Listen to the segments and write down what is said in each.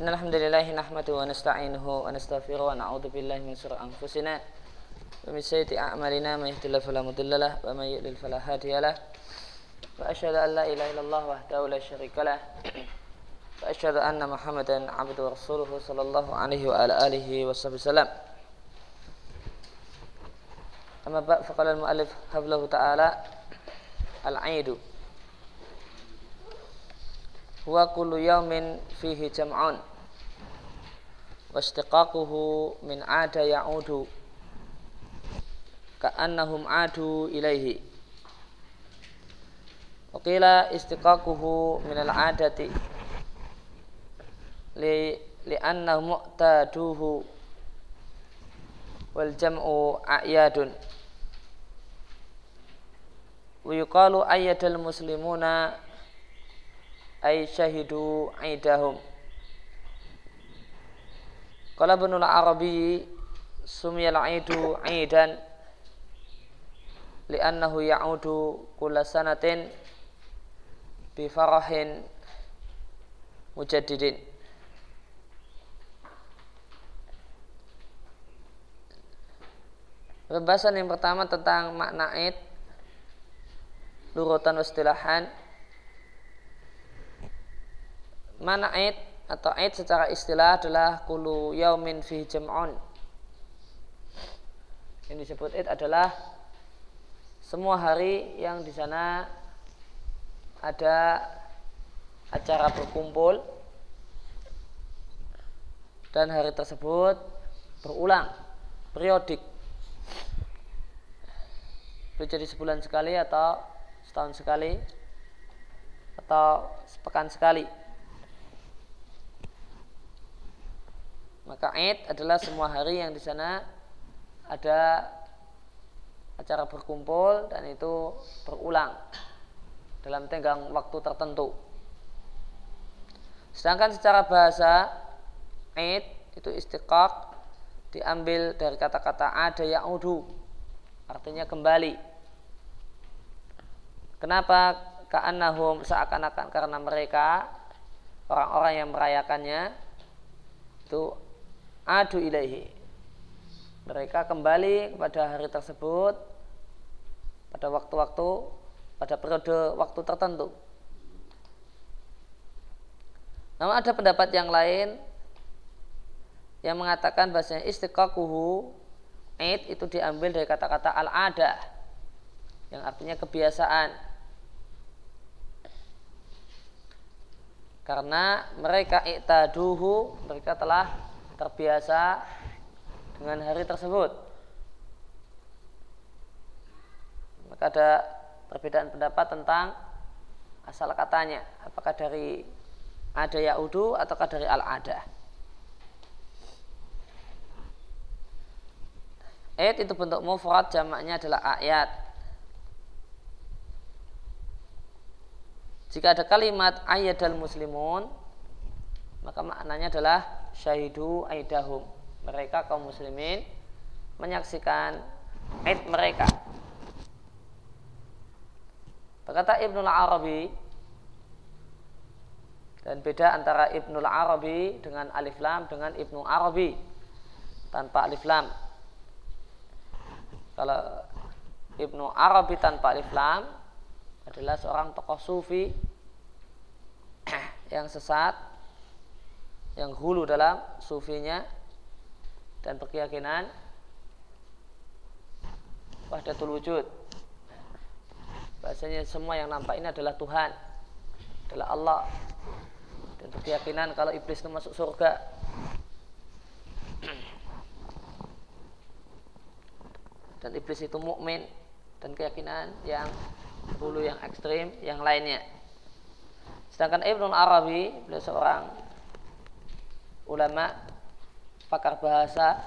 إن الحمد لله نحمده ونستعينه ونستغفره ونعوذ بالله من شرور أنفسنا ومن سيئات أعمالنا من يهد الله فلا مضل له ومن يضلل فلا هادي له. وأشهد أن لا إله إلا الله وحده لا شريك له. وأشهد أن محمدا عبده ورسوله صلى الله عليه وعلى آله وصحبه وسلم. أما بعد فقال المؤلف حفظه تعالى العيد. huwa kullu yawmin fihi jam'un. Wastiqaquhu min ada ya'udu. Ka'annahum adu ilaihi. Wakila istiqaquhu min al-adati li li'anna mu'taduhu. Wal jam'u a'yadun. Wa yuqalu ayyatul muslimuna ay syahidu aidahum. Qala Ibnu Arabi sumiyal aidu aidan li'annahu ya'udu kula sanatin bi farahin mujaddidin. Pembahasan yang pertama tentang makna Aid lurutan istilahan mana id atau id secara istilah adalah kulu yaumin fi jam'un yang disebut id adalah semua hari yang di sana ada acara berkumpul dan hari tersebut berulang periodik jadi sebulan sekali atau setahun sekali atau sepekan sekali. Maka Eid adalah semua hari yang di sana ada acara berkumpul dan itu berulang dalam tenggang waktu tertentu. Sedangkan secara bahasa Eid itu istiqaq diambil dari kata-kata ada ya'udu artinya kembali Kenapa ka'annahum seakan-akan karena mereka orang-orang yang merayakannya itu adu ilaihi. Mereka kembali kepada hari tersebut pada waktu-waktu pada periode waktu tertentu. Namun ada pendapat yang lain yang mengatakan bahasanya istiqaquhu Eid itu diambil dari kata-kata al-adah yang artinya kebiasaan karena mereka iktaduhu mereka telah terbiasa dengan hari tersebut. Maka ada perbedaan pendapat tentang asal katanya. Apakah dari ada yaudu ataukah dari al-ada? Ayat itu bentuk mufrad jamaknya adalah ayat. Jika ada kalimat dan muslimun maka maknanya adalah syahidu aidahum. Mereka kaum muslimin menyaksikan aid mereka. Berkata Ibnu Arabi dan beda antara Ibnu Arabi dengan alif lam dengan Ibnu Arabi tanpa alif lam. Kalau Ibnu Arabi tanpa alif lam adalah seorang tokoh sufi yang sesat yang hulu dalam sufinya dan berkeyakinan wahdatul wujud. Bahasanya semua yang nampak ini adalah Tuhan adalah Allah. Dan berkeyakinan kalau iblis itu masuk surga. Dan iblis itu mukmin dan keyakinan yang bulu yang ekstrim yang lainnya. Sedangkan Ibnu Arabi beliau seorang ulama pakar bahasa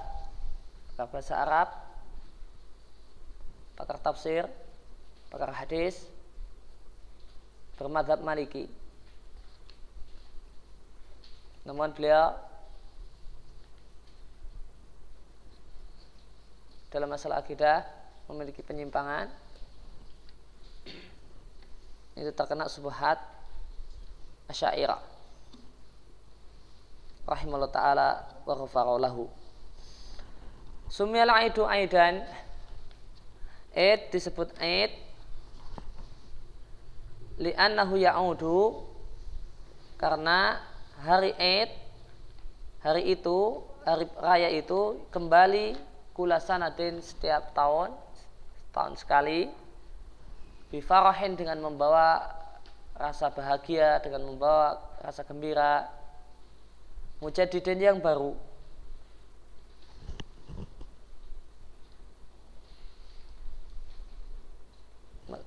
pakar bahasa Arab pakar tafsir pakar hadis bermadhab maliki. Namun beliau dalam masalah akidah memiliki penyimpangan. Itu terkena subhat asyairah rahimahullah taala wa ghafara Sumyal aidu aidan. Aid disebut Aid. Li'annahu ya'udu. Karena hari Aid hari itu hari raya itu kembali kula sanadin setiap tahun tahun sekali. Bifarahin dengan membawa rasa bahagia dengan membawa rasa gembira mujadidin yang baru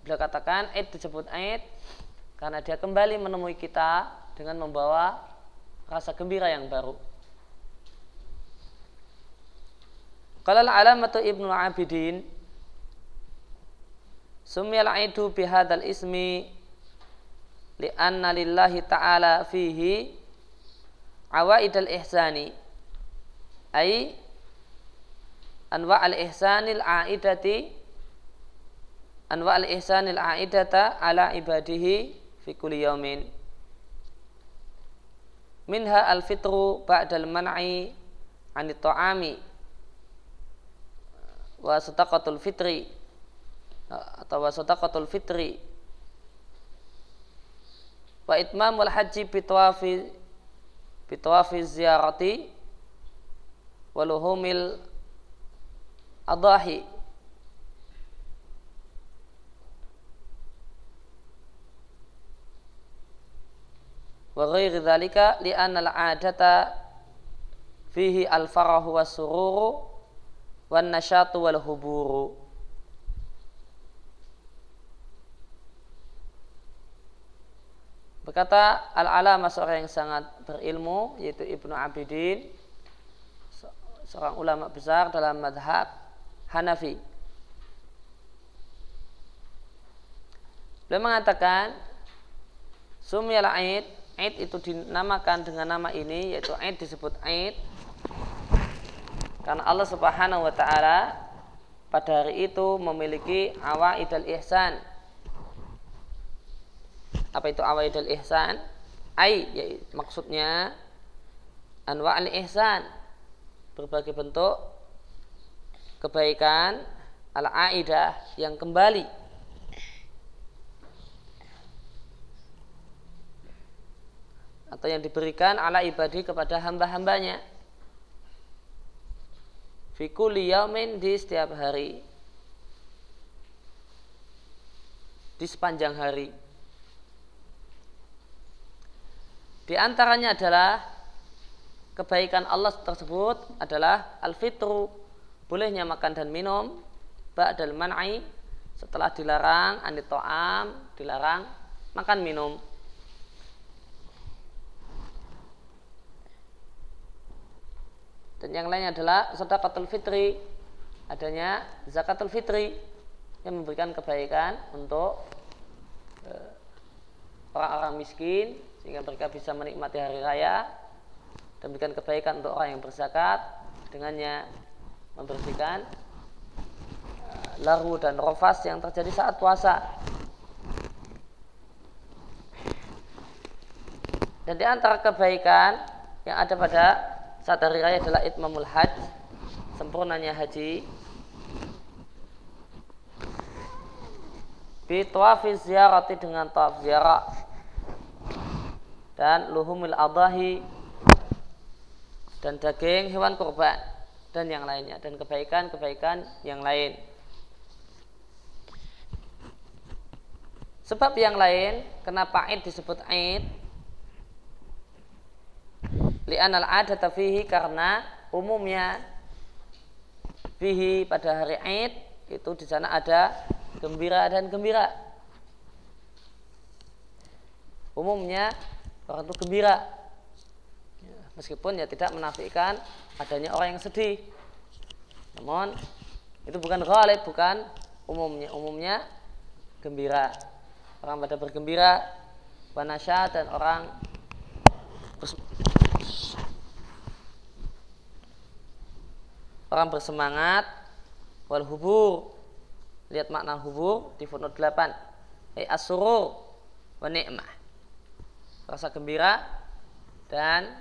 beliau katakan Eid disebut Eid karena dia kembali menemui kita dengan membawa rasa gembira yang baru. Kalau alamatu Ibnu Abidin Sumiyal aidu bihadal ismi li'anna lillahi ta'ala fihi awaid al-ihsani ay anwa al-ihsanil a'idati anwa al-ihsanil a'idata ala ibadihi fi kulli yaumin minha al-fitru ba'dal man'i anit ta'ami wa sadaqatul fitri atau wa sadaqatul fitri. Wa itmamul haji bitwafi ziyarati waluhumil adahi wa ghairi dzalika li anna al-'adata fihi al-farahu was-sururu wan nasyatu wal huburu Berkata al-alama seorang yang sangat berilmu yaitu Ibnu Abidin seorang ulama besar dalam madhab Hanafi. Beliau mengatakan Sumyal Aid Aid itu dinamakan dengan nama ini yaitu Aid disebut Aid karena Allah Subhanahu wa taala pada hari itu memiliki awaidal ihsan. Apa itu awaidal ihsan? Ai ya, maksudnya anwa al ihsan. Berbagai bentuk kebaikan al aidah yang kembali. Atau yang diberikan ala ibadi kepada hamba-hambanya. Fikuli di setiap hari. Di sepanjang hari di antaranya adalah kebaikan Allah tersebut adalah al-fitru bolehnya makan dan minum ba'dal man'i setelah dilarang anit to'am dilarang makan minum. Dan yang lainnya adalah sedekatul fitri, adanya zakatul fitri yang memberikan kebaikan untuk eh, orang-orang miskin sehingga mereka bisa menikmati hari raya dan memberikan kebaikan untuk orang yang berzakat dengannya membersihkan eh, laru dan rofas yang terjadi saat puasa. Dan di antara kebaikan yang ada pada saat hari raya adalah itmamul hajj sempurnanya haji bi tawafi ziyarati dengan tawaf ziarah dan luhumil adahi dan daging hewan kurban dan yang lainnya dan kebaikan-kebaikan yang lain sebab yang lain kenapa Aid disebut Aid li'anal adata fihi karena umumnya fihi pada hari Aid itu di sana ada gembira dan gembira. Umumnya orang itu gembira. Ya, meskipun ya tidak menafikan adanya orang yang sedih. Namun itu bukan ghalib, bukan umumnya. Umumnya gembira. Orang pada bergembira, wanasya dan orang orang bersemangat wal hubur lihat makna hubur di footnote 8 eh asurur wa ni'mah rasa gembira dan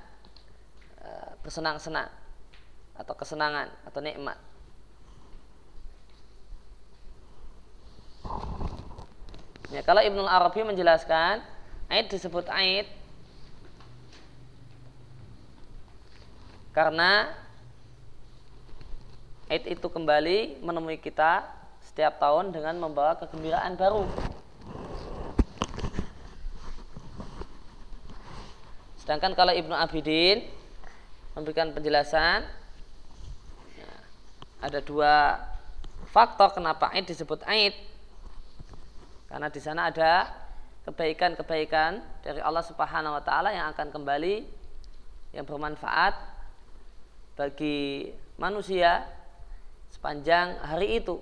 bersenang-senang atau kesenangan atau nikmat. Ya, kalau Ibnu Arabi menjelaskan, Aid disebut Aid karena Aid itu kembali menemui kita setiap tahun dengan membawa kegembiraan baru. Sedangkan kalau Ibnu Abidin memberikan penjelasan ya, ada dua faktor kenapa Aid disebut Aid. Karena di sana ada kebaikan-kebaikan dari Allah Subhanahu wa taala yang akan kembali yang bermanfaat bagi manusia sepanjang hari itu.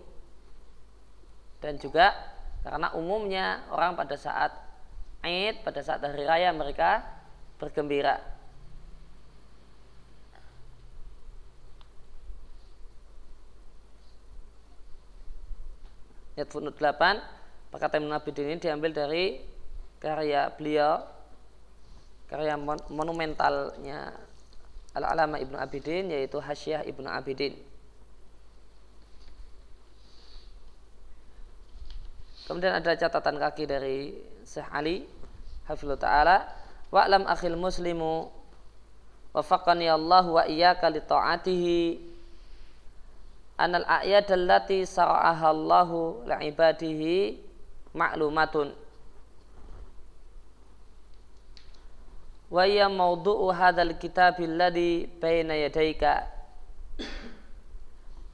Dan juga karena umumnya orang pada saat Aid, pada saat hari raya mereka bergembira. Ayat funut 8 perkataan Nabi ini diambil dari karya beliau karya monumentalnya Al-Alama Ibnu Abidin yaitu Hasyiah Ibnu Abidin Kemudian ada catatan kaki dari Syekh Ali Hafizullah Ta'ala wa'lam akhil muslimu. Wafaqani Allah wa iyyaka li ta'atihi. Anal a'yad allati sara'aha Allahu li'ibadihi ma'lumatun. Wa hiya mawdu'u hadzal kitab alladhi baina yadayka.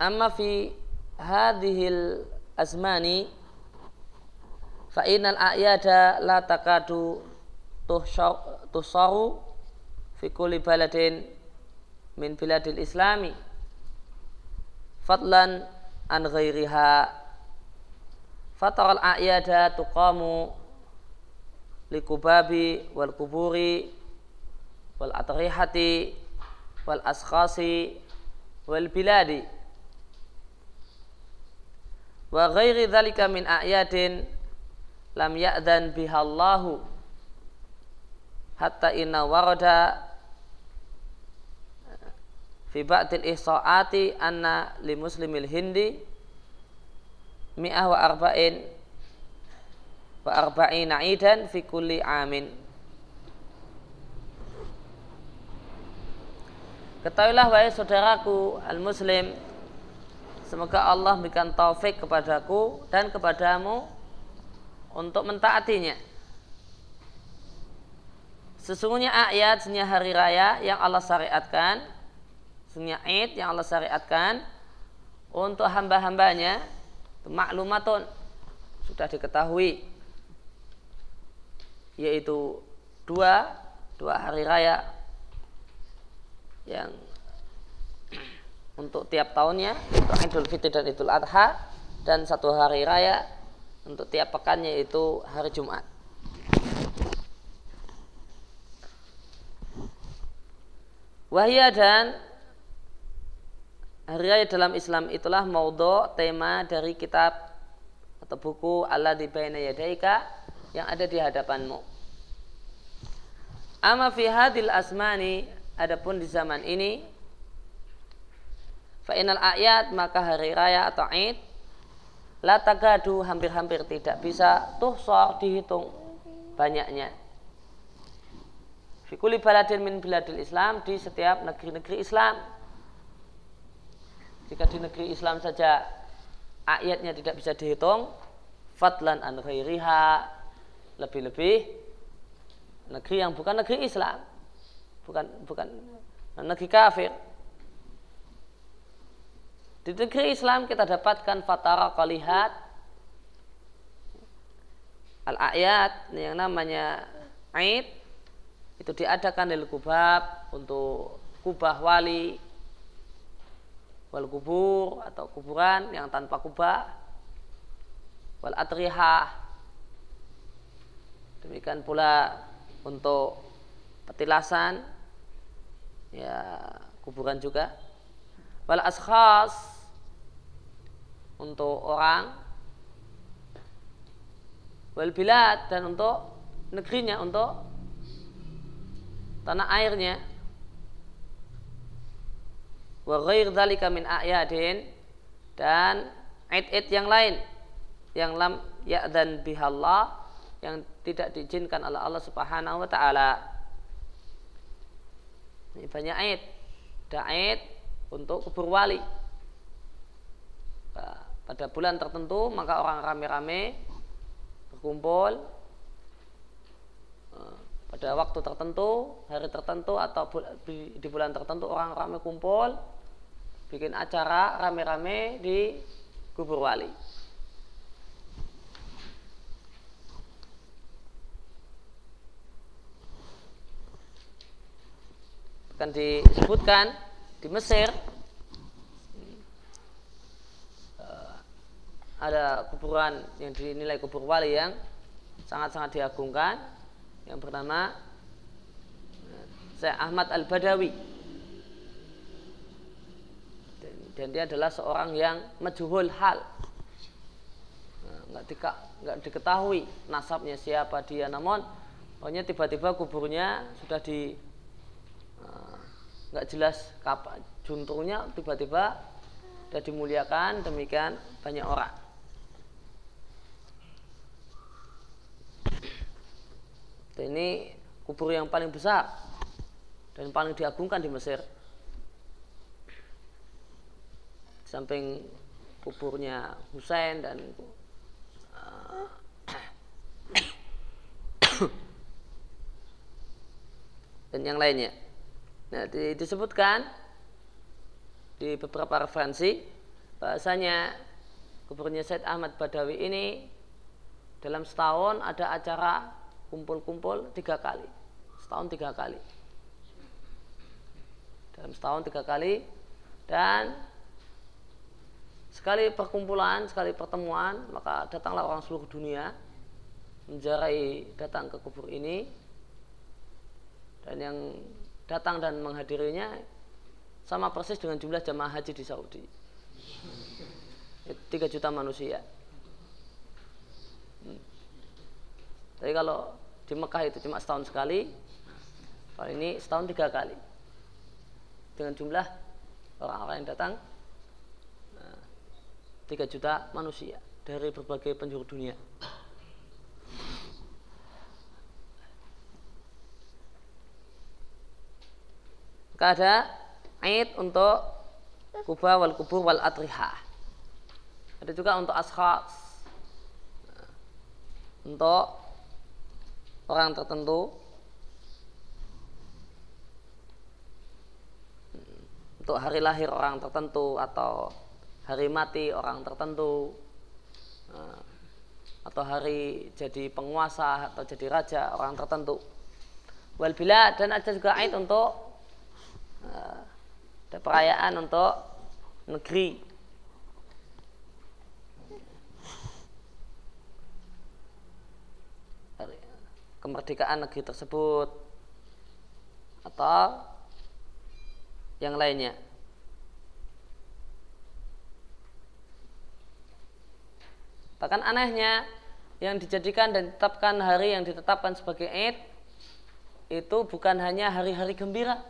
Amma fi hadhihi azmani fa innal a'yada la takadu tusaru fi kulli baladin min biladil islami fadlan an ghairiha. Fataral a'yada tuqamu likubabi wal kuburi wal atrihati wal askhasi wal biladi. Wa ghairi dhalika min a'yadin lam ya'dan bihallahu hatta inna warada fi ba'dil ihsa'ati anna li muslimil hindi mi'ah wa arba'in wa arba'ina idan fi kulli amin Ketahuilah wahai saudaraku al-muslim Semoga Allah memberikan taufik kepadaku dan kepadamu untuk mentaatinya Sesungguhnya ayat, sesungguhnya hari raya yang Allah syariatkan, sesungguhnya Id yang Allah syariatkan untuk hamba-hambanya maklumatun sudah diketahui yaitu dua dua hari raya yang untuk tiap tahunnya untuk Idul Fitri dan Idul Adha dan satu hari raya untuk tiap pekannya itu hari Jumat. Wahya dan hari raya dalam Islam itulah maudhu tema dari kitab atau buku Allah di baina yadaika yang ada di hadapanmu. Ama fi hadil asmani adapun di zaman ini fa'inal ayat maka hari raya atau Id la tagadu hampir-hampir tidak bisa tuhsor dihitung banyaknya Fikuli baladin min biladil Islam di setiap negeri-negeri Islam. Jika di negeri Islam saja ayatnya tidak bisa dihitung, fadlan an ghairiha lebih-lebih negeri yang bukan negeri Islam, bukan bukan negeri kafir. Di negeri Islam kita dapatkan fatara kalihat al-ayat yang namanya Aid itu diadakan di kubab untuk kubah wali wal kubur atau kuburan yang tanpa kubah wal atrihah demikian pula untuk petilasan ya kuburan juga. Wal askhas untuk orang wal bilad dan untuk negerinya untuk tanah airnya wa ghair dzalika min a'yadin dan id-id yang lain yang lam ya'dan bihallah yang tidak diizinkan oleh Allah Subhanahu wa taala. Ini banyak ayat. Ada ayat untuk kubur wali. Pada bulan tertentu maka orang rame-rame berkumpul pada waktu tertentu, hari tertentu atau di bulan tertentu orang ramai kumpul bikin acara rame-rame di kubur wali. akan disebutkan di Mesir eh, ada kuburan yang dinilai kubur wali yang sangat-sangat diagungkan yang eh, Syekh Ahmad Al-Badawi. Dan dia adalah seorang yang majuhul hal. Eh, nggak, diketahui nasabnya siapa dia. Namun pokoknya tiba-tiba kuburnya sudah di nggak jelas kapan juntungnya tiba-tiba sudah dimuliakan demikian banyak orang ini kubur yang paling besar dan paling diagungkan di Mesir. Samping kuburnya Husain dan uh, dan yang lainnya. Nah, di, disebutkan di beberapa referensi bahasanya kuburnya Said Ahmad Badawi ini dalam setahun ada acara kumpul-kumpul tiga kali setahun tiga kali dalam setahun tiga kali dan sekali perkumpulan sekali pertemuan maka datanglah orang seluruh dunia menjarai datang ke kubur ini dan yang datang dan menghadirinya sama persis dengan jumlah jamaah haji di Saudi. 3 juta manusia. Hmm. Tapi kalau di Mekah itu cuma setahun sekali, kalau ini setahun tiga kali. Dengan jumlah orang-orang yang datang 3 nah, juta manusia dari berbagai penjuru dunia. Maka ada Aid untuk kubah wal kubur wal atriha. Ada juga untuk ashab. Untuk orang tertentu. Untuk hari lahir orang tertentu atau hari mati orang tertentu. Atau hari jadi penguasa atau jadi raja orang tertentu. Wal bila dan ada juga aid untuk ada perayaan untuk negeri kemerdekaan negeri tersebut atau yang lainnya. Bahkan anehnya yang dijadikan dan ditetapkan hari yang ditetapkan sebagai Eid itu bukan hanya hari-hari gembira,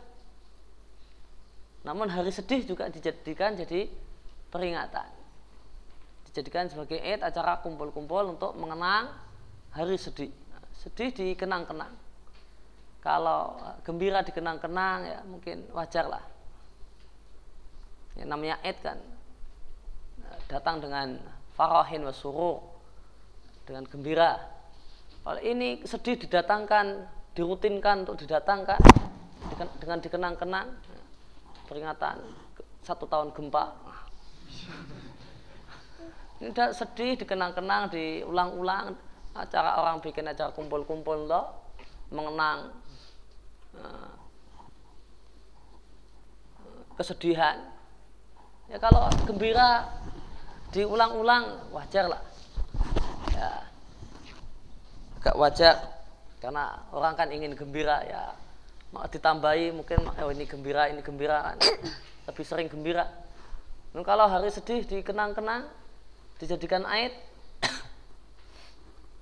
namun hari sedih juga dijadikan jadi peringatan. Dijadikan sebagai id acara kumpul-kumpul untuk mengenang hari sedih. Sedih dikenang-kenang. Kalau gembira dikenang-kenang ya mungkin wajar lah. Yang namanya id kan datang dengan farahin wa surur dengan gembira. Kalau ini sedih didatangkan, dirutinkan untuk didatangkan dengan dikenang-kenang, peringatan satu tahun gempa. Ini sedih dikenang-kenang, diulang-ulang acara orang bikin acara kumpul-kumpul loh mengenang uh, kesedihan. Ya kalau gembira diulang-ulang wajar lah. Ya, agak wajar karena orang kan ingin gembira ya ditambahi mungkin oh ini gembira ini gembira kan lebih sering gembira Dan kalau hari sedih dikenang-kenang dijadikan aid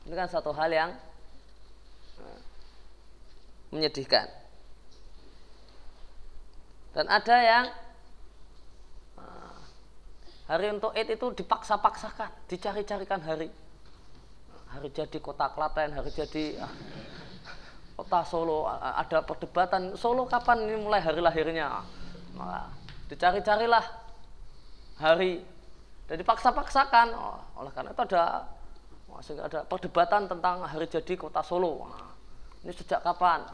ini kan satu hal yang eh, menyedihkan dan ada yang Hari untuk Id itu dipaksa-paksakan, dicari-carikan hari. Hari jadi kota Klaten, hari jadi ah, kota Solo, ada perdebatan Solo kapan ini mulai hari lahirnya. Maka dicari-carilah hari dan dipaksa-paksakan. Oh, oleh karena itu ada masih ada perdebatan tentang hari jadi kota Solo. Ini sejak kapan?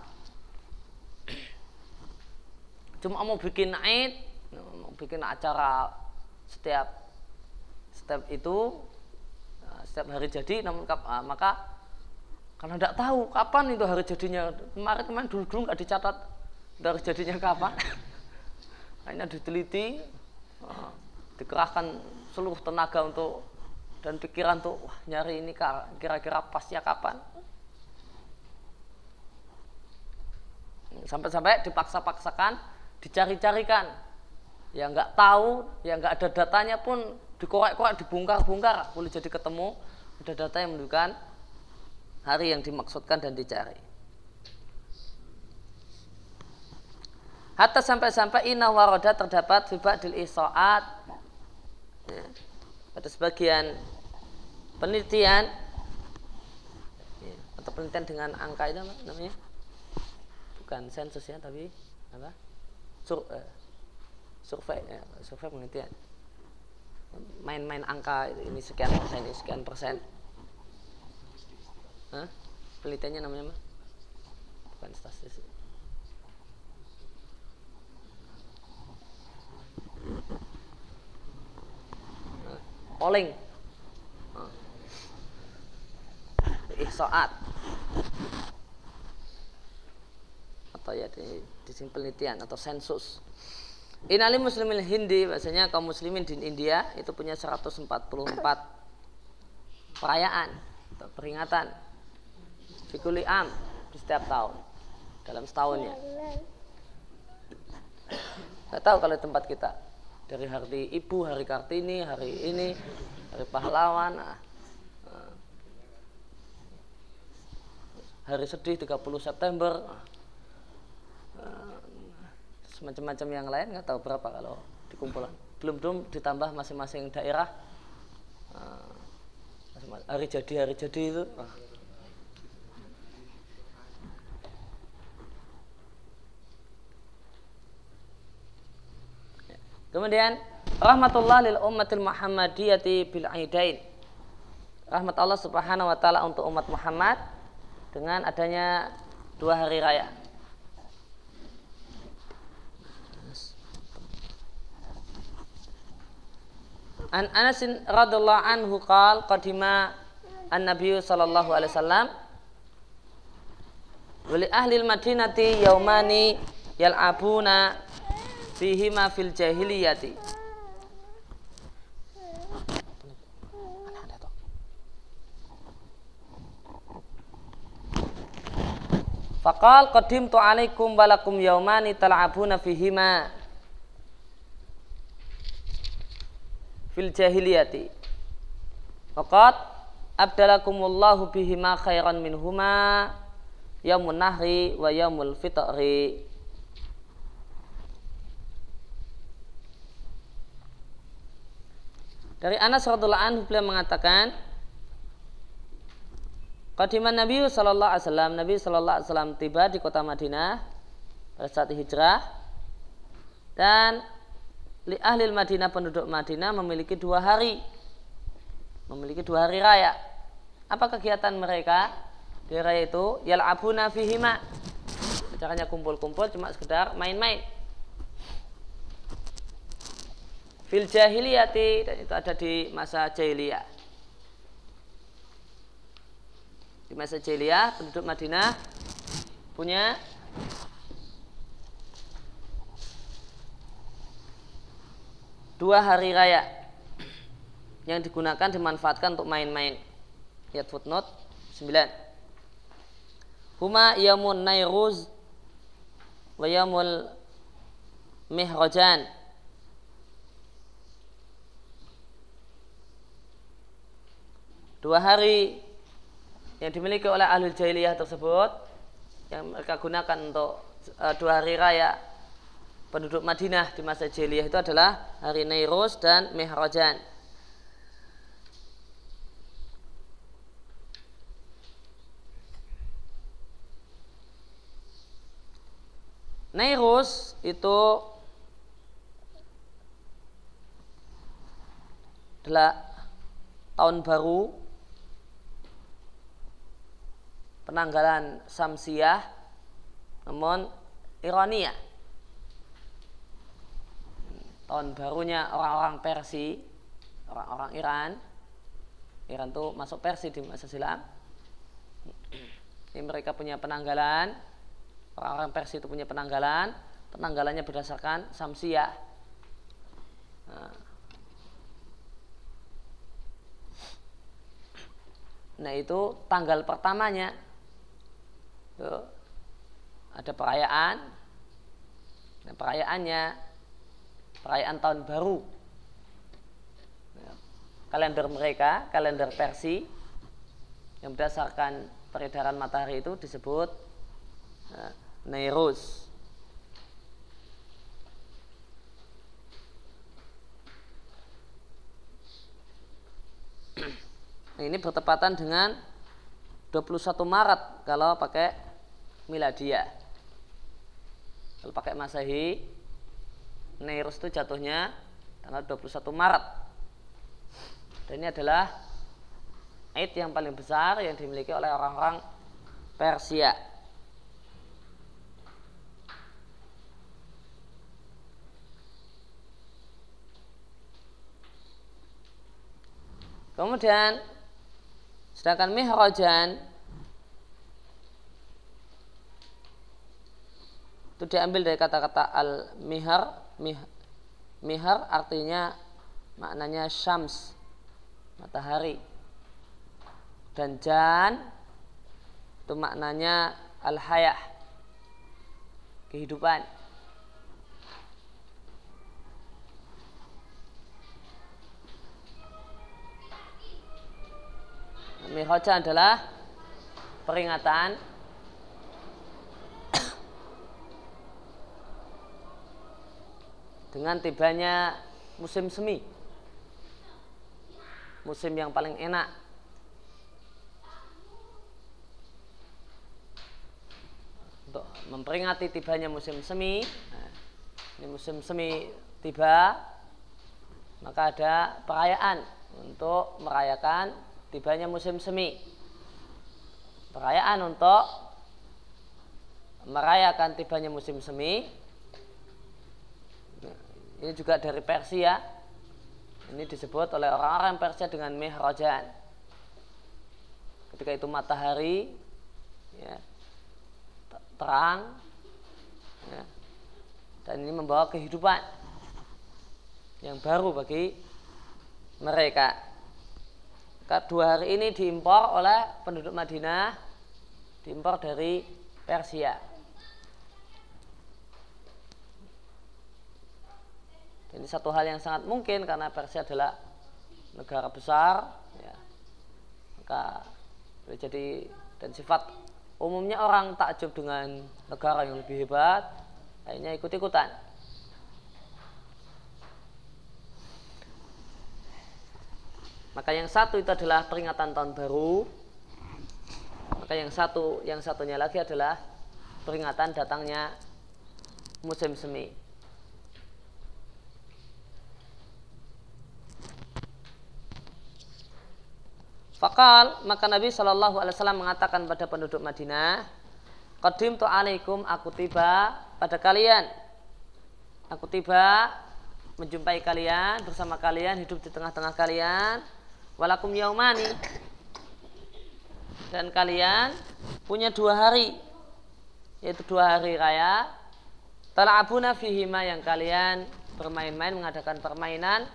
Cuma mau bikin Id, mau bikin acara setiap setiap itu eh, setiap hari jadi namun uh, maka karena tidak tahu kapan itu hari jadinya kemarin kemarin dulu dulu nggak dicatat hari jadinya kapan hanya diteliti uh, dikerahkan seluruh tenaga untuk dan pikiran tuh wah nyari ini kira-kira pasnya kapan? Sampai-sampai dipaksa-paksakan dicari-carikan. Yang nggak tahu, yang nggak ada datanya pun dikorek-korek, dibongkar-bongkar, boleh jadi ketemu ada data yang menunjukkan hari yang dimaksudkan dan dicari. Hatta sampai-sampai ina waroda terdapat fibadil isoat. Ya, pada sebagian penelitian ya, atau penelitian dengan angka itu namanya? Bukan sensus ya tapi apa? Sur, eh, survei ya, survei penelitian. Main-main angka ini sekian persen ini sekian persen. Hah? penelitiannya namanya apa? bukan statistik polling ihsaat atau ya di, di sini penelitian atau sensus. Inali muslimin Hindi, bahasanya kaum muslimin di India itu punya 144 perayaan atau peringatan Fikuli am di setiap tahun dalam setahunnya. Gak tahu kalau tempat kita dari hari ibu, hari kartini, hari ini, hari pahlawan, nah, hari sedih 30 September, semacam-macam yang lain nggak tahu berapa kalau dikumpulan belum belum ditambah masing-masing daerah. Uh, hari jadi hari jadi itu Kemudian rahmatullah lil ummatil muhammadiyati bil aidain. Rahmat Allah Subhanahu wa taala untuk umat Muhammad dengan adanya dua hari raya. An Anas radhiyallahu anhu qal qadima an-nabiy sallallahu alaihi wasallam Wali ahli al-madinati yaumani yal'abuna fihima fil jahiliyati. Faqal qadimtu alaikum walakum yaumani tal'abuna fihima fil jahiliyati. Waqat abdalakumullahu bihima khairan minhuma yaumun nahri wa yaumul fitri Dari Anas radhiallahu anhu beliau mengatakan Qadiman Nabi sallallahu alaihi wasallam Nabi sallallahu alaihi wasallam tiba di kota Madinah pada saat hijrah dan li ahli Madinah penduduk Madinah memiliki dua hari memiliki dua hari raya. Apa kegiatan mereka di raya itu? Yal'abuna fihima. Caranya kumpul-kumpul cuma sekedar main-main fil jahiliyati dan itu ada di masa jahiliyah di masa jahiliyah penduduk Madinah punya dua hari raya yang digunakan dimanfaatkan untuk main-main. Lihat footnote 9. Huma yamun nairuz wa yamul mihrajan. Dua hari yang dimiliki oleh ahli jahiliyah tersebut yang mereka gunakan untuk uh, dua hari raya penduduk Madinah di masa jahiliyah itu adalah hari Nairus dan Mihrajan. Nairus itu adalah tahun baru penanggalan Samsiah namun ironia tahun barunya orang-orang Persi orang-orang Iran Iran tuh masuk Persi di masa silam. Ini mereka punya penanggalan orang-orang Persia itu punya penanggalan penanggalannya berdasarkan samsiah nah itu tanggal pertamanya tuh, ada perayaan. Nah, perayaannya perayaan tahun baru. Kalender mereka kalender Persi yang berdasarkan peredaran matahari itu disebut nah, Nairus. Nah, ini bertepatan dengan 21 Maret kalau pakai miladiah. Kalau pakai Masehi, Nairus itu jatuhnya tanggal 21 Maret. Dan ini adalah Aid yang paling besar yang dimiliki oleh orang-orang Persia. Kemudian sedangkan mihrajan itu diambil dari kata-kata al mihar mih, mihar artinya maknanya syams matahari. Dan jan itu maknanya al hayah kehidupan Mihoja adalah peringatan. Dengan tibanya musim semi. Musim yang paling enak. Untuk memperingati tibanya musim semi. Nah, ini musim semi tiba maka ada perayaan untuk merayakan tibanya musim semi. Perayaan untuk merayakan tibanya musim semi. Ini juga dari Persia. Ini disebut oleh orang-orang Persia dengan mihrajan. Ketika itu matahari ya, terang ya, dan ini membawa kehidupan yang baru bagi mereka dua hari ini diimpor oleh penduduk Madinah, diimpor dari Persia. Ini satu hal yang sangat mungkin karena Persia adalah negara besar, ya. maka jadi dan sifat umumnya orang takjub dengan negara yang lebih hebat, akhirnya ikut-ikutan. Maka yang satu itu adalah peringatan tahun baru. Maka yang satu, yang satunya lagi adalah peringatan datangnya musim semi. Fakal maka Nabi Shallallahu Alaihi Wasallam mengatakan pada penduduk Madinah, Qadim tu alaikum aku tiba pada kalian. Aku tiba menjumpai kalian bersama kalian hidup di tengah-tengah kalian walakum yaumani. Dan kalian punya dua hari yaitu dua hari raya. Tala'abuna fihima yang kalian bermain-main mengadakan permainan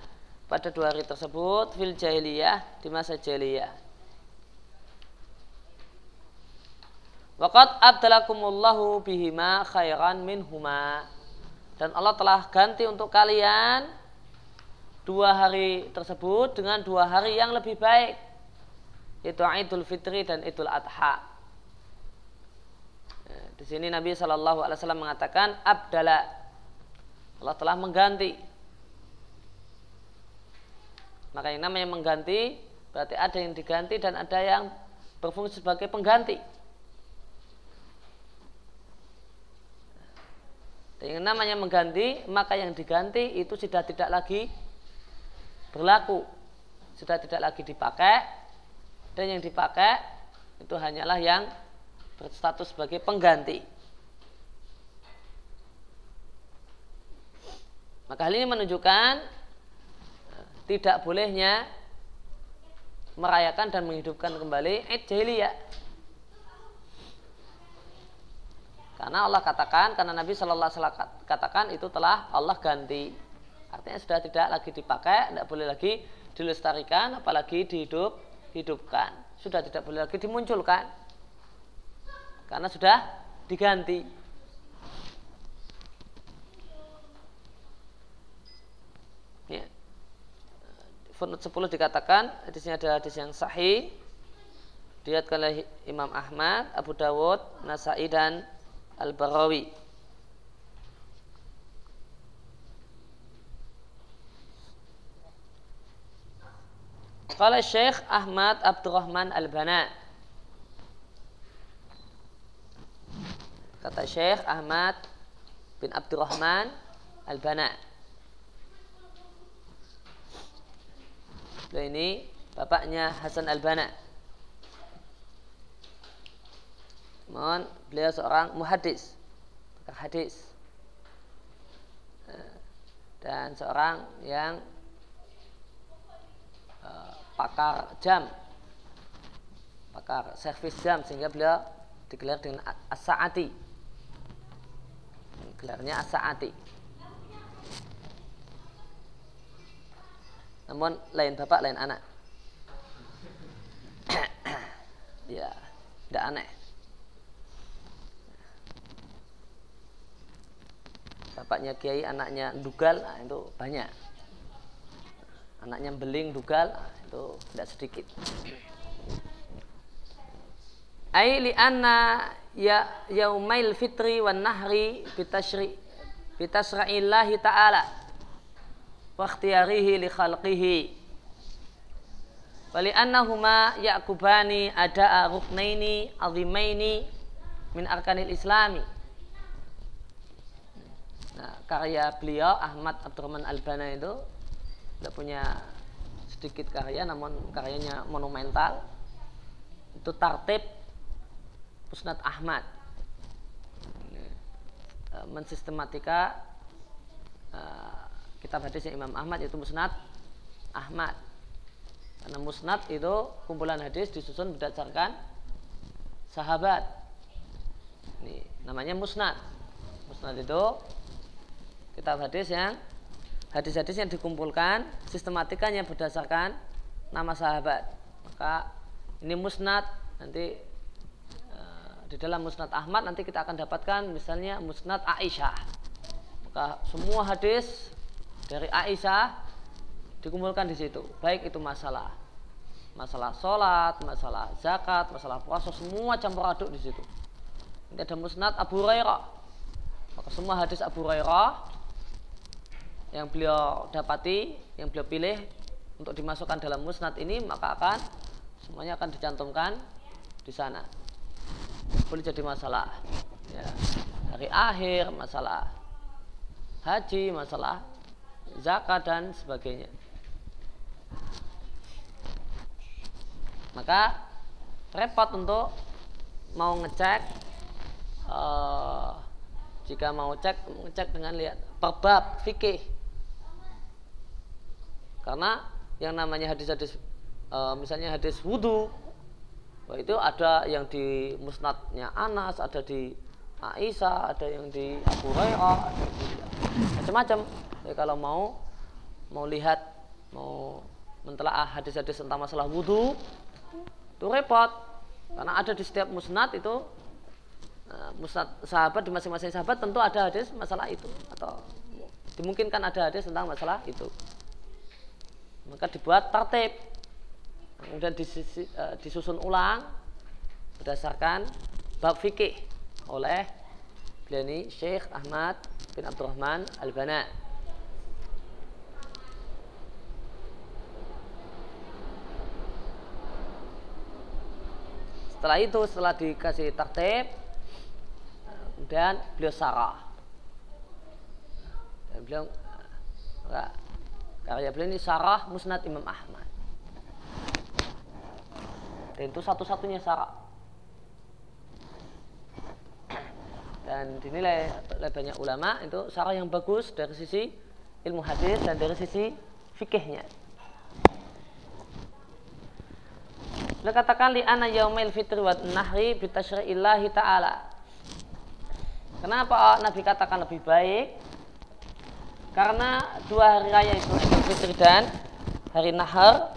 pada dua hari tersebut fil jahiliyah di masa jahiliyah. Waqat abdalakumullahu bihima khairan minhuma. Dan Allah telah ganti untuk kalian dua hari tersebut dengan dua hari yang lebih baik yaitu Idul Fitri dan Idul Adha. Ya, di sini Nabi Shallallahu Alaihi Wasallam mengatakan abdala. Allah telah mengganti. Maka yang namanya mengganti berarti ada yang diganti dan ada yang berfungsi sebagai pengganti. Yang namanya mengganti maka yang diganti itu sudah tidak lagi berlaku. Sudah tidak lagi dipakai dan yang dipakai itu hanyalah yang berstatus sebagai pengganti. Maka hal ini menunjukkan eh, tidak bolehnya merayakan dan menghidupkan kembali Eid Jahiliyah. Karena Allah katakan, karena Nabi Shallallahu Alaihi Wasallam katakan itu telah Allah ganti. Artinya sudah tidak lagi dipakai, tidak boleh lagi dilestarikan, apalagi dihidup, hidupkan. Sudah tidak boleh lagi dimunculkan. Karena sudah diganti. Ya. Footnote 10 dikatakan, hadisnya adalah hadis yang sahih. Dilihatkan oleh Imam Ahmad, Abu Dawud, Nasai dan Al-Barawi Qala Syekh Ahmad Abdurrahman Al-Bana. Kata Syekh Ahmad bin Abdurrahman Al-Bana. Ini bapaknya Hasan Al-Bana. Mohon beliau seorang muhadis, hadis. Dan seorang yang pakar jam, pakar servis jam sehingga beliau digelar dengan as-saati. Gelarnya as-saati. Namun lain bapak, lain anak. ya, tidak aneh. bapaknya kiai anaknya dugal nah, itu banyak anaknya beling dugal itu tidak sedikit. Ai li anna ya yaumail fitri wan nahri bitashri bitasra'illahi ta'ala wa ikhtiyarihi li khalqihi. Wali annahuma ya'kubani ada'a ruknaini azimaini min arkanil islami. Nah, karya beliau Ahmad Abdurrahman Albana itu tidak punya sedikit karya namun karyanya monumental. Itu tartib Musnad Ahmad. E, mensistematika uh, kitab hadisnya Imam Ahmad itu Musnad Ahmad. Karena Musnad itu kumpulan hadis disusun berdasarkan sahabat. Ini namanya Musnad. Musnad itu kitab hadis yang hadis-hadis yang dikumpulkan sistematikanya berdasarkan nama sahabat. Maka ini musnad nanti uh, di dalam musnad Ahmad nanti kita akan dapatkan misalnya musnad Aisyah. Maka semua hadis dari Aisyah dikumpulkan di situ. Baik itu masalah masalah sholat masalah zakat masalah puasa semua campur aduk di situ. Ini ada musnad Abu Hurairah. Maka semua hadis Abu Hurairah yang beliau dapati, yang beliau pilih untuk dimasukkan dalam musnad ini maka akan semuanya akan dicantumkan di sana. Boleh jadi masalah ya, hari akhir, masalah haji, masalah zakat dan sebagainya. Maka repot untuk mau ngecek uh, jika mau cek ngecek dengan lihat perbab fikih karena yang namanya hadis-hadis e, misalnya hadis wudhu itu ada yang di musnadnya Anas, ada di Aisyah, ada yang di Abu Hurairah, macam-macam. Jadi kalau mau mau lihat mau mentelaah hadis-hadis tentang masalah wudhu itu repot karena ada di setiap musnad itu uh, musnad sahabat di masing-masing sahabat tentu ada hadis masalah itu atau dimungkinkan ada hadis tentang masalah itu maka dibuat tertib. Kemudian disisi, uh, disusun ulang berdasarkan bab fikih oleh beliau Syekh Ahmad bin Abdurrahman Al-Bana. Setelah itu setelah dikasih tertib kemudian beliau sarah. Dan beliau e, karya beliau ini sarah musnad Imam Ahmad dan itu satu-satunya sarah dan dinilai oleh banyak ulama itu sarah yang bagus dari sisi ilmu hadis dan dari sisi fikihnya. Beliau katakan li ana yaumil fitri wa nahri bi tasyri'illahi ta'ala. Kenapa Nabi katakan lebih baik? Karena dua hari raya itu Fitri dan hari Nahar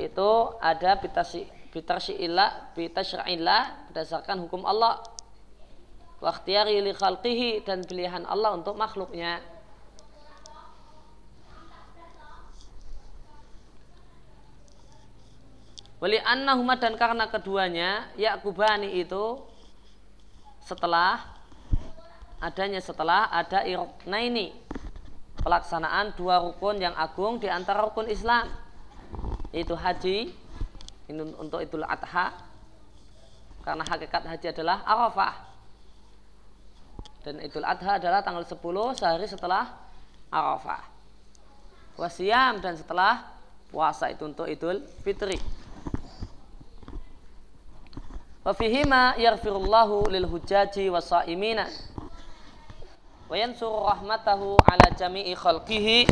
itu ada bitasi bitasyi'illah bitasyri'illah berdasarkan hukum Allah wa ikhtiyari li khalqihi dan pilihan Allah untuk makhluknya. Wali annahuma dan karena keduanya Yakubani itu setelah adanya setelah ada ini pelaksanaan dua rukun yang agung di antara rukun Islam. Yaitu haji ini untuk Idul Adha karena hakikat haji adalah Arafah. Dan Idul Adha adalah tanggal 10 sehari setelah Arafah. Wasiam dan setelah puasa itu untuk Idul Fitri. Wa fihima yaghfirullahu lil hujaji wasaimina وينصر رحمته على جميع خلقه.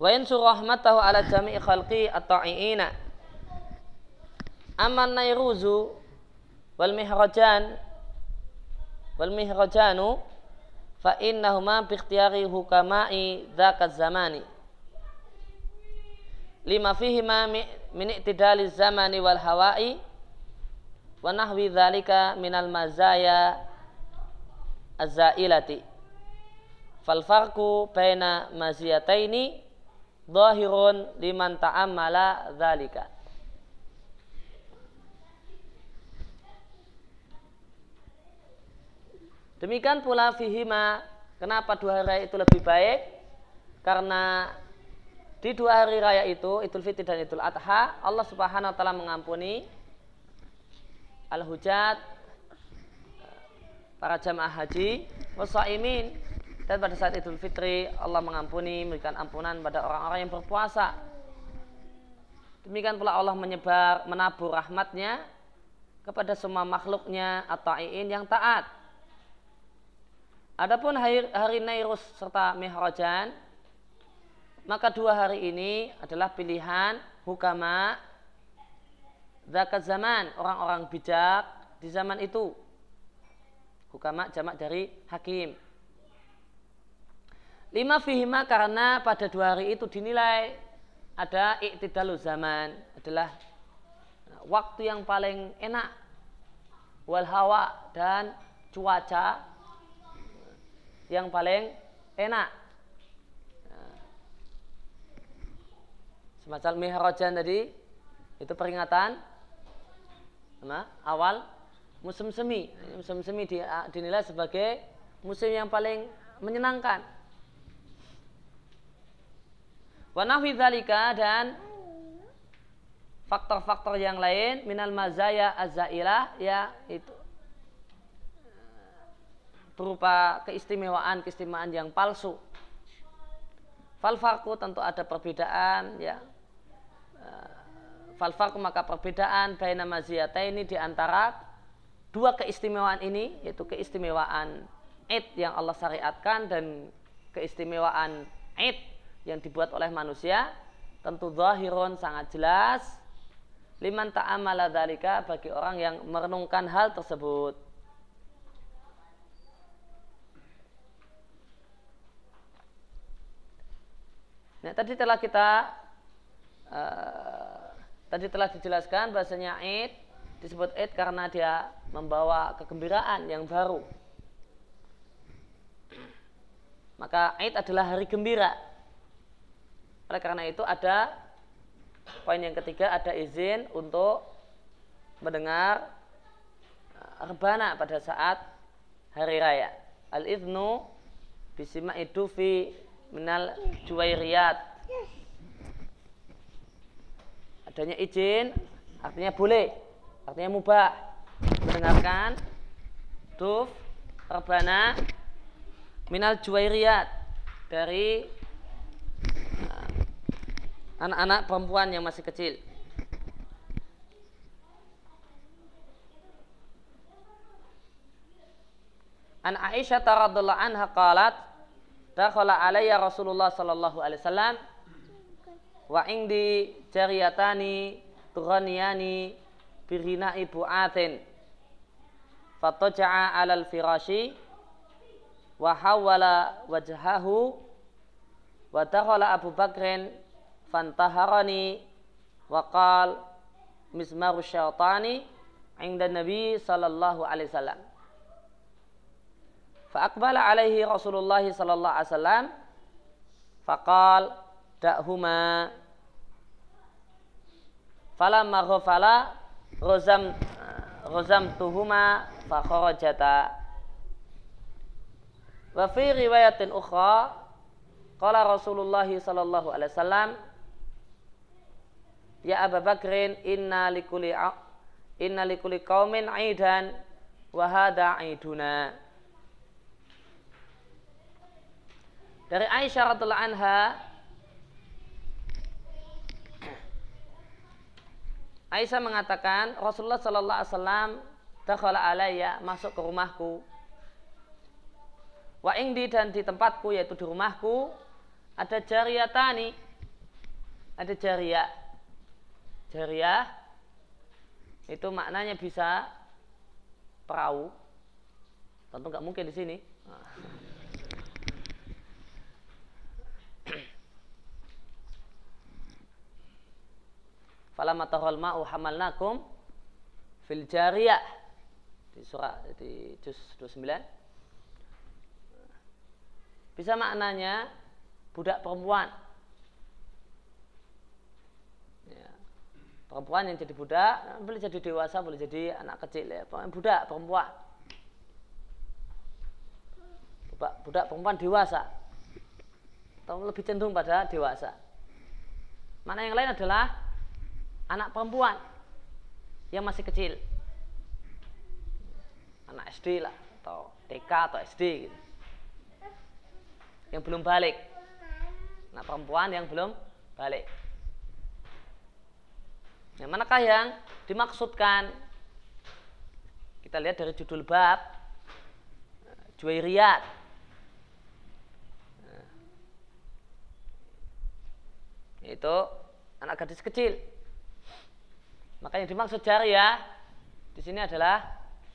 وينصر رحمته على جميع خلقه الطائعين أما النيروز والمهرجان والمهرجان fa innahuma bi ikhtiyari hukama'i dzaka zamani. Lima fihima min i'tidali zamani wal hawa'i wa nahwi dzalika minal mazaya az-zailati fal farqu baina maziyataini dhahirun liman ta'ammala dzalika Demikian pula fihima, kenapa dua hari raya itu lebih baik? Karena di dua hari raya itu, Idul Fitri dan Idul Adha, Allah Subhanahu wa taala mengampuni al-hujat para jamaah haji wasaimin dan pada saat Idul Fitri Allah mengampuni memberikan ampunan pada orang-orang yang berpuasa. Demikian pula Allah menyebar menabur rahmatnya kepada semua makhluknya atau yang taat. Adapun hari, hari Nairus serta Mihrajan, maka dua hari ini adalah pilihan hukama zakat zaman, orang-orang bijak di zaman itu. Hukama jamak dari hakim. Lima fihima karena pada dua hari itu dinilai ada iktidalu zaman adalah waktu yang paling enak wal hawa dan cuaca yang paling enak. Semacam mihrajan tadi itu peringatan apa? awal musim semi. Musim semi dinilai sebagai musim yang paling menyenangkan. Wanahwi dzalika dan faktor-faktor yang lain minal mazaya azailah ya itu berupa keistimewaan-keistimewaan yang palsu. Falfarku tentu ada perbedaan ya. Eh, Falfarku maka perbedaan baina maziyata ini di antara dua keistimewaan ini yaitu keistimewaan id yang Allah syariatkan dan keistimewaan id yang dibuat oleh manusia tentu zahirun sangat jelas liman ta'amala dzalika bagi orang yang merenungkan hal tersebut Nah, tadi telah kita uh, tadi telah dijelaskan bahasanya Id disebut Id karena dia membawa kegembiraan yang baru. Maka Id adalah hari gembira. Oleh karena itu ada poin yang ketiga ada izin untuk mendengar rebana pada saat hari raya. Al-idnu bisima itu fi minal juwairiyat. Adanya izin artinya boleh, artinya mubah. Mendengarkan duf rebana minal juwairiyat dari uh, anak-anak perempuan yang masih kecil. An Aisyah radhiyallahu anha qalat dakhala alayya Rasulullah sallallahu alaihi wasallam. Wa indi jariyatani tughaniyani birina ibu atin fataja'a alal firashi wa hawala wajhahu. Wa dakhala Abu Bakrin fantaharani wa qal mismaru syaitani inda Nabi sallallahu alaihi wasallam Fa'akbala alaihi Rasulullah sallallahu alaihi wasallam faqal da'huma falamma ghafala rozam rozam tuhuma fa kharajata wa fi riwayatin ukhra qala Rasulullah sallallahu alaihi wasallam ya Abu Bakrin inna likulli inna likulli qaumin aidan wa hadha aiduna Dari Aisyah radhiallahu anha Aisyah mengatakan Rasulullah sallallahu alaihi wasallam dakhala alayya masuk ke rumahku. Wa ingdi dan di tempatku yaitu di rumahku ada jariyatani ada jariyah jariyah itu maknanya bisa perahu. Tentu nggak mungkin di sini Falamma tahal ma'u hamalnakum fil jariyah di surah di juz 29 bisa maknanya budak perempuan. Ya. perempuan yang jadi budak boleh jadi dewasa boleh jadi anak kecil ya. Budak perempuan. Budak, budak perempuan dewasa. Atau lebih cenderung pada dewasa. Mana yang lain adalah anak perempuan. Yang masih kecil. Anak SD lah atau TK atau SD gitu. Yang belum balik. Anak perempuan yang belum balik. Yang manakah yang dimaksudkan? Kita lihat dari judul bab Juwairiyat. Itu anak gadis kecil maka yang dimaksud jariah di sini adalah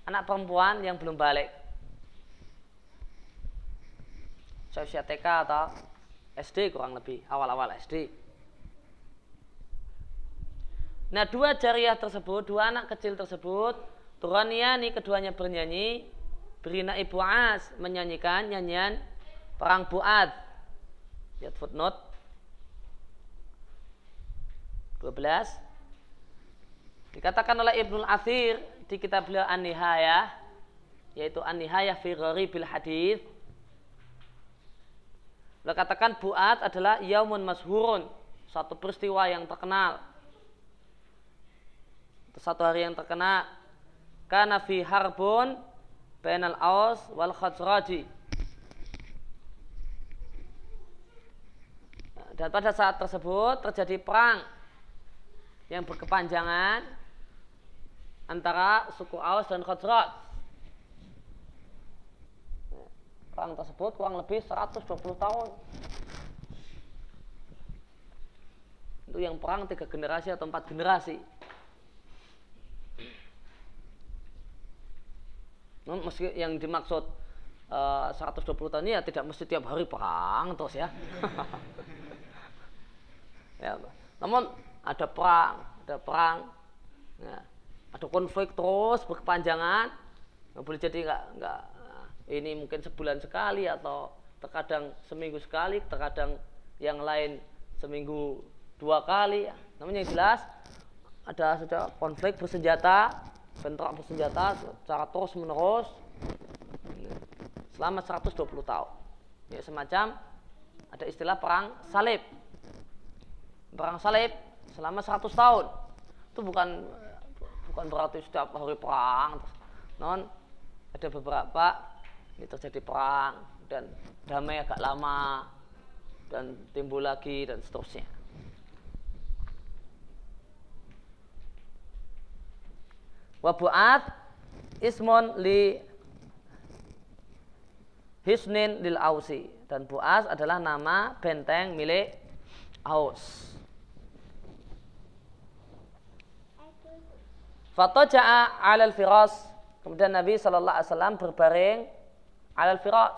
anak perempuan yang belum balik. TK atau SD kurang lebih, awal-awal SD. Nah dua jariah tersebut, dua anak kecil tersebut, Turaniani keduanya bernyanyi, Berina Ibu As menyanyikan nyanyian perang Buad. Lihat footnote 12 Dikatakan oleh Ibnul Athir di kitab beliau An-Nihayah yaitu An-Nihayah fi Gharibil Hadis. Beliau katakan buat adalah yaumun mashurun, satu peristiwa yang terkenal. Satu hari yang terkenal. Karena fi harbun bainal aus wal khazraji. Dan pada saat tersebut terjadi perang yang berkepanjangan antara suku Aus dan Khazraj. Perang tersebut kurang lebih 120 tahun. Itu yang perang tiga generasi atau empat generasi. Meski yang dimaksud eh, uh, 120 tahun ini ya tidak mesti tiap hari perang terus ya. ya namun ada perang, ada perang. Ya ada konflik terus berkepanjangan nggak boleh jadi nggak nggak ini mungkin sebulan sekali atau terkadang seminggu sekali terkadang yang lain seminggu dua kali namun yang jelas ada sudah konflik bersenjata bentrok bersenjata secara terus menerus selama 120 tahun. Ya, semacam ada istilah perang salib. Perang salib selama 100 tahun. Itu bukan bukan berarti setiap hari perang. Non ada beberapa ini terjadi perang dan damai agak lama dan timbul lagi dan seterusnya. Wabuat ismon li hisnin lil ausi dan Buas adalah nama benteng milik Aus. Fatoja'a alal firas. Kemudian Nabi Shallallahu Alaihi Wasallam berbaring alal firas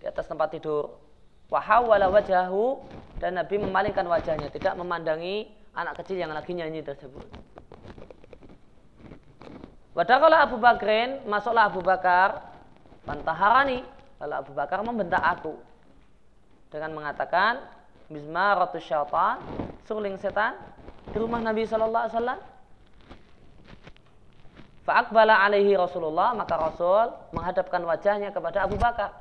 di atas tempat tidur. Wahawala wajahu dan Nabi memalingkan wajahnya, tidak memandangi anak kecil yang lagi nyanyi tersebut. Wadakalah Abu Bakrin, masuklah Abu Bakar, pantaharani, lalu Abu Bakar membentak aku dengan mengatakan, Bismillahirrahmanirrahim syaitan, suling setan di rumah Nabi Shallallahu Alaihi Wasallam. Fa'akbala alaihi Rasulullah, maka Rasul menghadapkan wajahnya kepada Abu Bakar.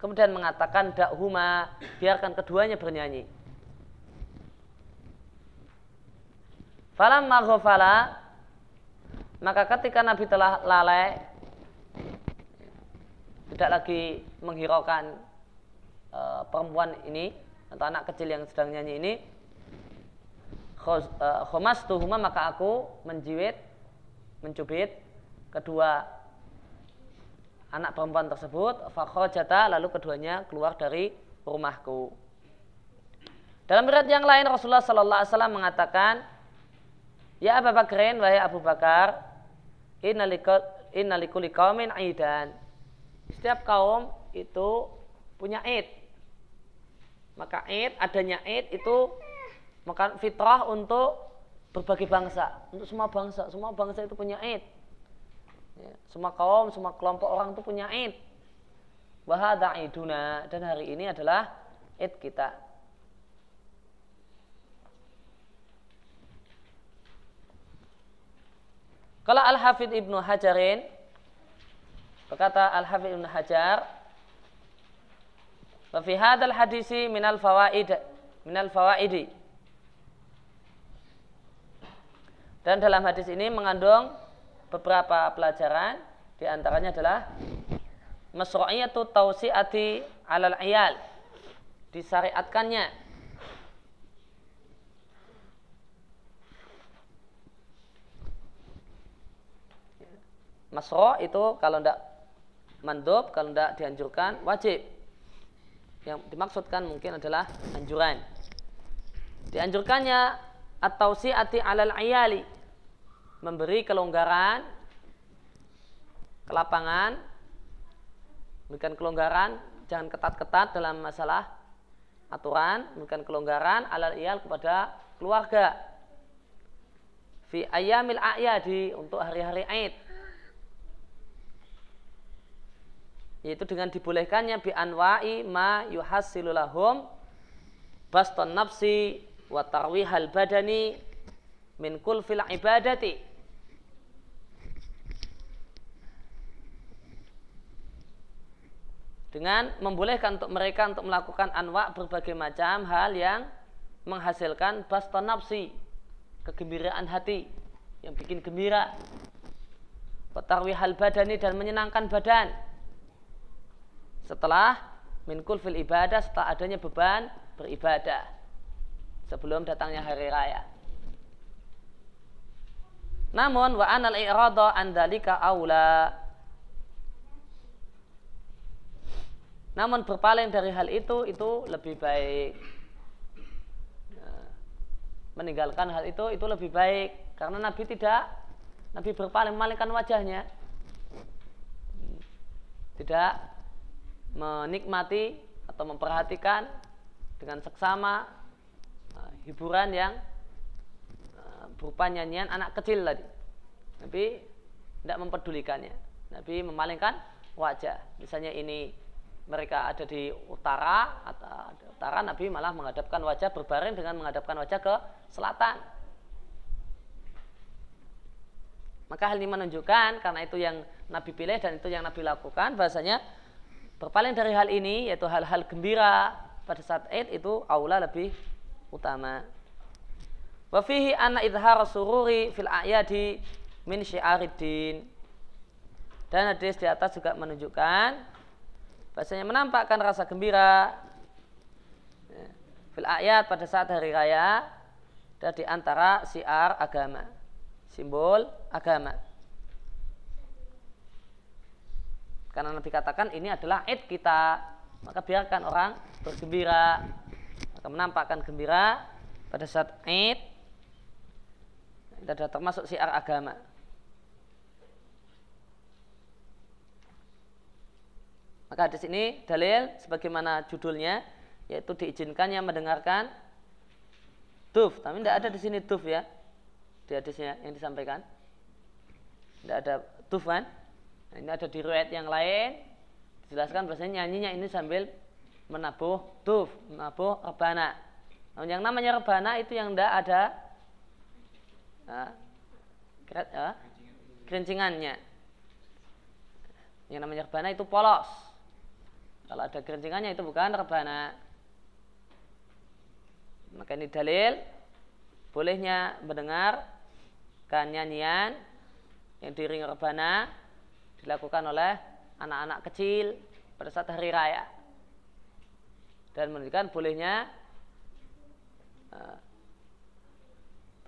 Kemudian mengatakan, dakhuma, biarkan keduanya bernyanyi. Falam maghfala, maka ketika Nabi telah lalai, tidak lagi menghiraukan uh, perempuan ini atau anak kecil yang sedang nyanyi ini, khomas tuhuma maka aku menjiwit mencubit kedua anak perempuan tersebut. Fakhrajata lalu keduanya keluar dari rumahku. Dalam riwayat yang lain Rasulullah sallallahu alaihi wasallam mengatakan ya Abu Bakrin wahai Abu Bakar innalikuli qaumin aidan setiap kaum itu punya id. Maka id adanya id itu maka fitrah untuk berbagai bangsa, untuk semua bangsa. Semua bangsa itu punya id. Ya, semua kaum, semua kelompok orang itu punya id. Wahada iduna dan hari ini adalah id kita. Kalau Al-Hafidh Ibnu Hajarin berkata Al-Hafidh Ibnu Hajar Wa fi hadzal hadisi minal fawaid minal fawaidi Dan dalam hadis ini mengandung beberapa pelajaran di antaranya adalah masru'iyatu tausi'ati alal iyal disyariatkannya Masro itu kalau tidak mandub, kalau tidak dianjurkan, wajib. Yang dimaksudkan mungkin adalah anjuran. Dianjurkannya atau siati alal ayali memberi kelonggaran, kelapangan, memberikan kelonggaran, jangan ketat-ketat dalam masalah aturan, memberikan kelonggaran alal iyal kepada keluarga. Fi ayamil a'yadi untuk hari-hari Aid. Yaitu dengan dibolehkannya bi anwa'i ma yuhassilu lahum baston nafsi wa tarwihal badani min kulfil ibadati dengan membolehkan untuk mereka untuk melakukan anwa berbagai macam hal yang menghasilkan baston nafsi kegembiraan hati yang bikin gembira petarwi hal badani dan menyenangkan badan. Setelah minkul fil ibadah setelah adanya beban beribadah sebelum datangnya hari raya. Namun wa anal i'rada an dalika aula Namun berpaling dari hal itu itu lebih baik. Nah, meninggalkan hal itu itu lebih baik karena Nabi tidak Nabi berpaling memalingkan wajahnya. Tidak menikmati atau memperhatikan dengan seksama uh, hiburan yang uh, berupa nyanyian anak kecil tadi. Nabi tidak mempedulikannya. Nabi memalingkan wajah. Misalnya ini mereka ada di utara atau utara Nabi malah menghadapkan wajah berbaring dengan menghadapkan wajah ke selatan Maka hal ini menunjukkan karena itu yang Nabi pilih dan itu yang Nabi lakukan bahasanya berpaling dari hal ini yaitu hal-hal gembira pada saat Id itu aula lebih utama. Wa fihi anna idhar sururi fil ayadi min syi'ariddin. Dan hadis di atas juga menunjukkan bahasanya menampakkan rasa gembira ya, fil ayat pada saat hari raya dan di antara siar agama, simbol agama. Karena Nabi katakan ini adalah id kita, maka biarkan orang bergembira, maka menampakkan gembira pada saat id adalah termasuk siar agama. Maka hadis ini dalil sebagaimana judulnya yaitu diizinkannya mendengarkan tuf, tapi tidak ada di sini tuf ya di hadisnya yang disampaikan. Tidak ada tuf kan? Nah, ini ada di riwayat yang lain dijelaskan bahasanya nyanyinya ini sambil menabuh tuf, menabuh rebana. Nah, yang namanya rebana itu yang tidak ada kerincingannya. Yang namanya rebana itu polos. Kalau ada kerincingannya itu bukan rebana. Maka ini dalil bolehnya mendengar kan nyanyian yang diring rebana dilakukan oleh anak-anak kecil pada saat hari raya dan menunjukkan bolehnya uh,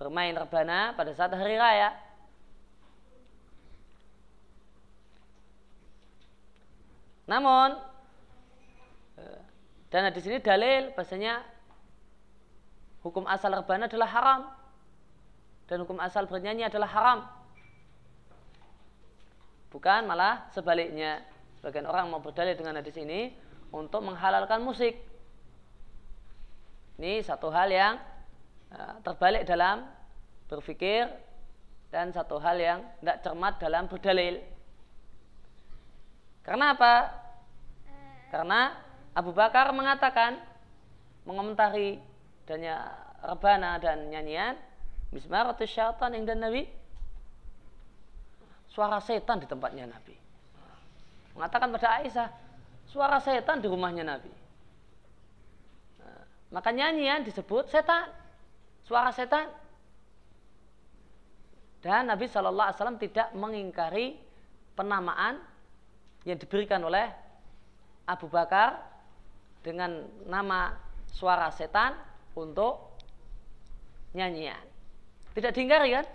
bermain rebana pada saat hari raya. Namun dan di sini dalil bahasanya hukum asal rebana adalah haram dan hukum asal bernyanyi adalah haram. Bukan malah sebaliknya. Sebagian orang mau berdalil dengan hadis ini untuk menghalalkan musik. Ini satu hal yang Eh, terbalik dalam berpikir dan satu hal yang tidak cermat dalam berdalil. Karena apa? Karena Abu Bakar mengatakan mengomentari dannya rebana dan nyanyian atau syaitan yang dan Nabi. Suara setan di tempatnya Nabi. Mengatakan pada Aisyah suara setan di rumahnya Nabi. Nah, maka nyanyian disebut setan. Suara setan. Dan Nabi Wasallam tidak mengingkari penamaan yang diberikan oleh Abu Bakar dengan nama suara setan untuk nyanyian. Tidak diingkari kan?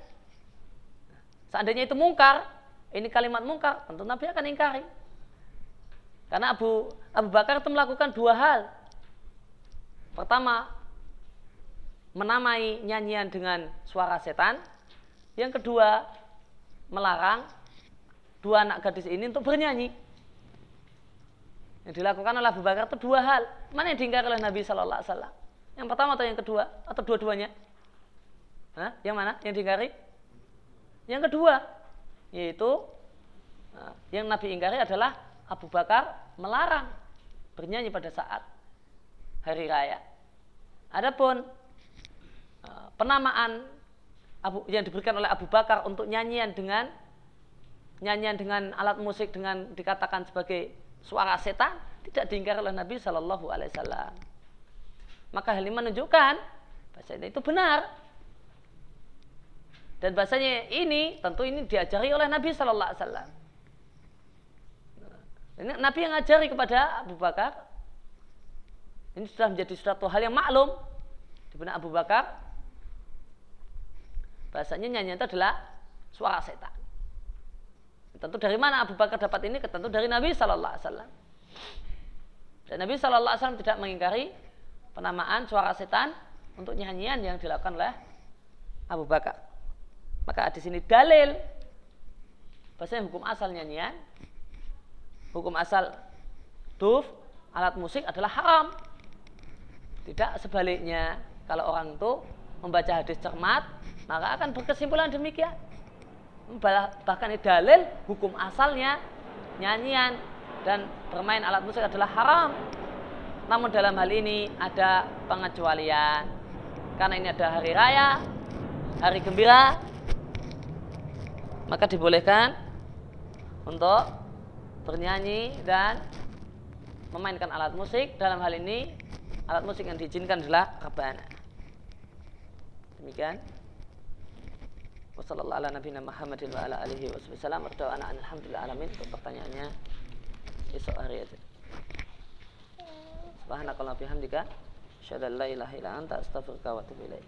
Seandainya itu mungkar, ini kalimat mungkar, tentu Nabi akan ingkari. Karena Abu Abu Bakar itu melakukan dua hal. Pertama, menamai nyanyian dengan suara setan. Yang kedua, melarang dua anak gadis ini untuk bernyanyi. Yang dilakukan oleh Abu Bakar itu dua hal. Mana yang diingkari oleh Nabi Shallallahu Alaihi Wasallam? Yang pertama atau yang kedua? Atau dua-duanya? Yang mana? Yang diingkari? Yang kedua, yaitu yang Nabi ingkari adalah Abu Bakar melarang bernyanyi pada saat hari raya. Adapun penamaan Abu, yang diberikan oleh Abu Bakar untuk nyanyian dengan nyanyian dengan alat musik dengan dikatakan sebagai suara setan tidak diingkar oleh Nabi Shallallahu Alaihi Wasallam. Maka hal ini menunjukkan bahasanya itu benar dan bahasanya ini tentu ini diajari oleh Nabi Shallallahu Alaihi Wasallam. Nabi yang ngajari kepada Abu Bakar. Ini sudah menjadi suatu hal yang maklum di benak Abu Bakar Bahasanya nyanyian itu adalah suara setan. Tentu dari mana Abu Bakar dapat ini? Tentu dari Nabi Shallallahu Alaihi Wasallam. Dan Nabi Shallallahu Alaihi Wasallam tidak mengingkari penamaan suara setan untuk nyanyian yang dilakukan oleh Abu Bakar. Maka di sini dalil bahasanya hukum asal nyanyian, hukum asal duf, alat musik adalah haram. Tidak sebaliknya kalau orang itu membaca hadis cermat maka akan berkesimpulan demikian bahkan dalil hukum asalnya nyanyian dan bermain alat musik adalah haram. Namun dalam hal ini ada pengecualian. Karena ini ada hari raya hari gembira maka dibolehkan untuk bernyanyi dan memainkan alat musik. Dalam hal ini alat musik yang diizinkan adalah rebana. Demikian Wassalamualaikum warahmatullahi Muhammadin wa alhamdulillah alamin untuk pertanyaannya esok hari aja. Subhanakallah bihamdika. Asyhadu an la ilaha illa anta astaghfiruka wa atubu ilaik.